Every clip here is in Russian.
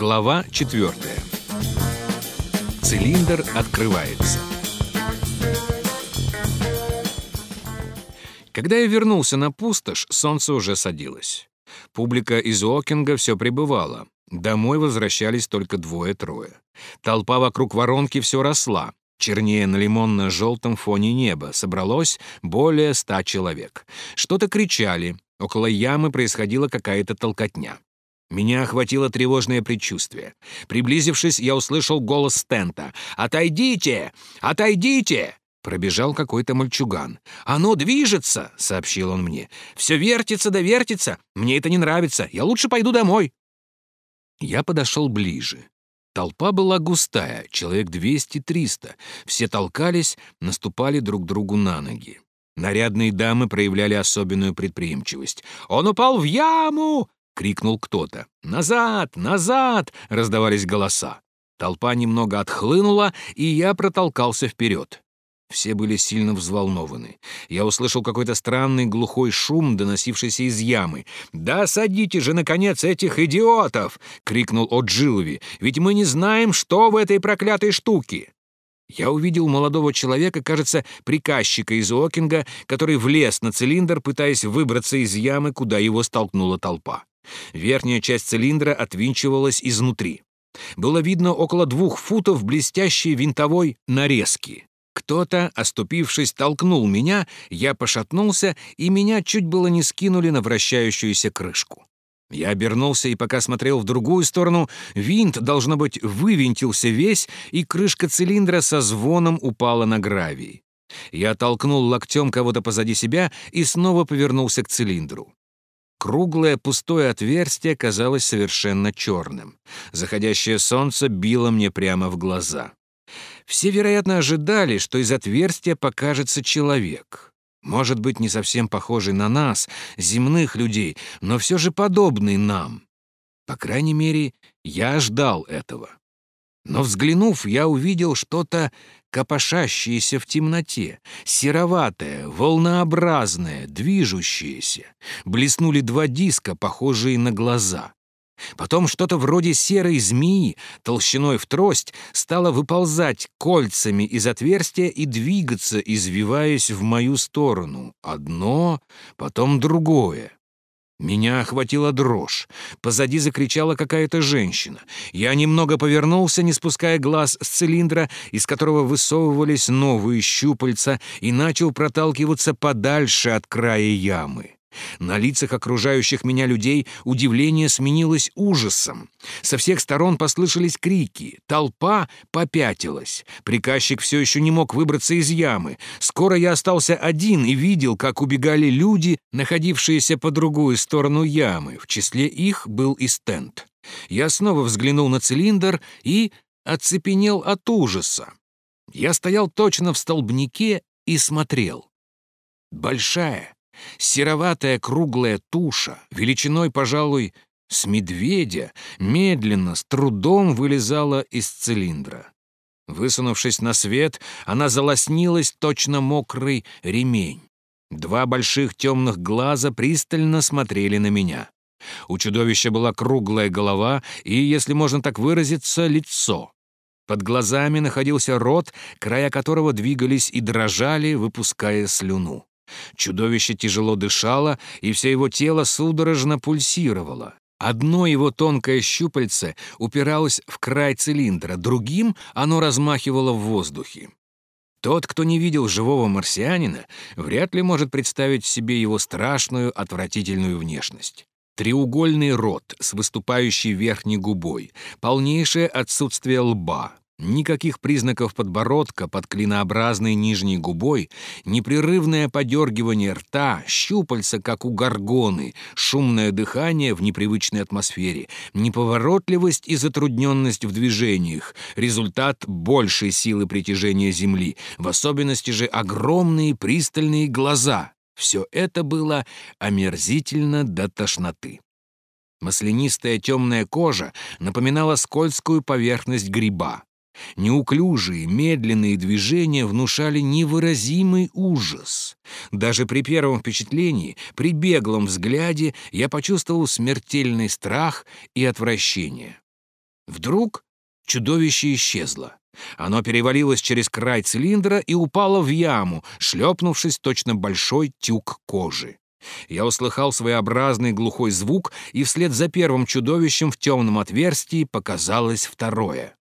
Глава 4. Цилиндр открывается. Когда я вернулся на пустошь, солнце уже садилось. Публика из Окинга все пребывала. Домой возвращались только двое-трое. Толпа вокруг воронки все росла. Чернее на лимонно-желтом фоне неба собралось более ста человек. Что-то кричали. Около ямы происходила какая-то толкотня. Меня охватило тревожное предчувствие. Приблизившись, я услышал голос Стента. «Отойдите! Отойдите!» Пробежал какой-то мальчуган. «Оно движется!» — сообщил он мне. «Все вертится да вертится! Мне это не нравится! Я лучше пойду домой!» Я подошел ближе. Толпа была густая, человек 200-300. Все толкались, наступали друг другу на ноги. Нарядные дамы проявляли особенную предприимчивость. «Он упал в яму!» — крикнул кто-то. «Назад! Назад!» — раздавались голоса. Толпа немного отхлынула, и я протолкался вперед. Все были сильно взволнованы. Я услышал какой-то странный глухой шум, доносившийся из ямы. «Да садите же, наконец, этих идиотов!» — крикнул О'Джилви. «Ведь мы не знаем, что в этой проклятой штуке!» Я увидел молодого человека, кажется, приказчика из Окинга, который влез на цилиндр, пытаясь выбраться из ямы, куда его столкнула толпа. Верхняя часть цилиндра отвинчивалась изнутри. Было видно около двух футов блестящей винтовой нарезки. Кто-то, оступившись, толкнул меня, я пошатнулся, и меня чуть было не скинули на вращающуюся крышку. Я обернулся и пока смотрел в другую сторону, винт, должно быть, вывинтился весь, и крышка цилиндра со звоном упала на гравий. Я толкнул локтем кого-то позади себя и снова повернулся к цилиндру. Круглое пустое отверстие казалось совершенно черным. Заходящее солнце било мне прямо в глаза. Все, вероятно, ожидали, что из отверстия покажется человек. Может быть, не совсем похожий на нас, земных людей, но все же подобный нам. По крайней мере, я ждал этого. Но взглянув, я увидел что-то копошащееся в темноте, сероватое, волнообразное, движущееся. Блеснули два диска, похожие на глаза. Потом что-то вроде серой змеи, толщиной в трость, стало выползать кольцами из отверстия и двигаться, извиваясь в мою сторону. Одно, потом другое. Меня охватила дрожь. Позади закричала какая-то женщина. Я немного повернулся, не спуская глаз с цилиндра, из которого высовывались новые щупальца, и начал проталкиваться подальше от края ямы. На лицах окружающих меня людей удивление сменилось ужасом. Со всех сторон послышались крики. Толпа попятилась. Приказчик все еще не мог выбраться из ямы. Скоро я остался один и видел, как убегали люди, находившиеся по другую сторону ямы. В числе их был и стенд. Я снова взглянул на цилиндр и оцепенел от ужаса. Я стоял точно в столбнике и смотрел. Большая, Сероватая круглая туша, величиной, пожалуй, с медведя, медленно, с трудом вылезала из цилиндра. Высунувшись на свет, она залоснилась точно мокрый ремень. Два больших темных глаза пристально смотрели на меня. У чудовища была круглая голова и, если можно так выразиться, лицо. Под глазами находился рот, края которого двигались и дрожали, выпуская слюну. Чудовище тяжело дышало, и все его тело судорожно пульсировало. Одно его тонкое щупальце упиралось в край цилиндра, другим оно размахивало в воздухе. Тот, кто не видел живого марсианина, вряд ли может представить себе его страшную, отвратительную внешность. Треугольный рот с выступающей верхней губой, полнейшее отсутствие лба, Никаких признаков подбородка под клинообразной нижней губой, непрерывное подергивание рта, щупальца, как у горгоны, шумное дыхание в непривычной атмосфере, неповоротливость и затрудненность в движениях, результат большей силы притяжения Земли, в особенности же огромные пристальные глаза. Все это было омерзительно до тошноты. Маслянистая темная кожа напоминала скользкую поверхность гриба. Неуклюжие, медленные движения внушали невыразимый ужас. Даже при первом впечатлении, при беглом взгляде я почувствовал смертельный страх и отвращение. Вдруг чудовище исчезло. Оно перевалилось через край цилиндра и упало в яму, шлепнувшись точно большой тюк кожи. Я услыхал своеобразный глухой звук, и вслед за первым чудовищем в темном отверстии показалось второе.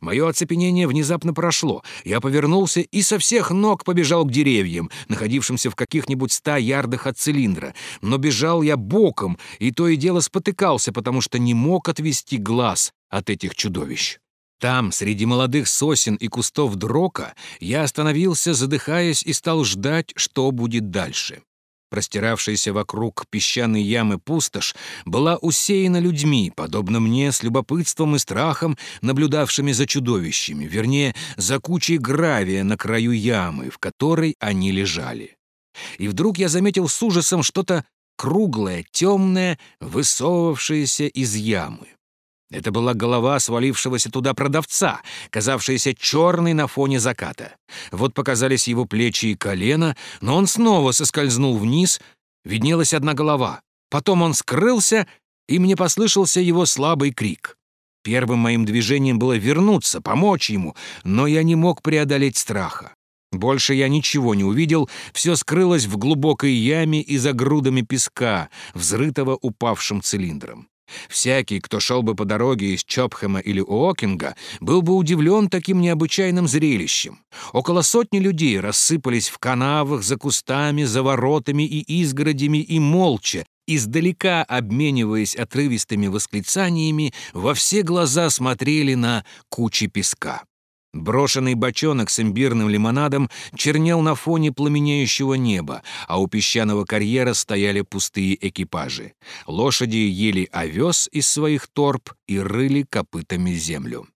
Мое оцепенение внезапно прошло. Я повернулся и со всех ног побежал к деревьям, находившимся в каких-нибудь ста ярдах от цилиндра. Но бежал я боком, и то и дело спотыкался, потому что не мог отвести глаз от этих чудовищ. Там, среди молодых сосен и кустов дрока, я остановился, задыхаясь, и стал ждать, что будет дальше. Простиравшаяся вокруг песчаной ямы пустошь была усеяна людьми, подобно мне, с любопытством и страхом, наблюдавшими за чудовищами, вернее, за кучей гравия на краю ямы, в которой они лежали. И вдруг я заметил с ужасом что-то круглое, темное, высовывавшееся из ямы. Это была голова свалившегося туда продавца, казавшаяся черной на фоне заката. Вот показались его плечи и колено, но он снова соскользнул вниз, виднелась одна голова. Потом он скрылся, и мне послышался его слабый крик. Первым моим движением было вернуться, помочь ему, но я не мог преодолеть страха. Больше я ничего не увидел, все скрылось в глубокой яме и за грудами песка, взрытого упавшим цилиндром. Всякий, кто шел бы по дороге из Чопхэма или Уокинга, был бы удивлен таким необычайным зрелищем. Около сотни людей рассыпались в канавах, за кустами, за воротами и изгородями и молча, издалека обмениваясь отрывистыми восклицаниями, во все глаза смотрели на кучи песка. Брошенный бочонок с имбирным лимонадом чернел на фоне пламенеющего неба, а у песчаного карьера стояли пустые экипажи. Лошади ели овес из своих торб и рыли копытами землю.